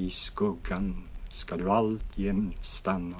I skuggan ska du alltjämt stanna.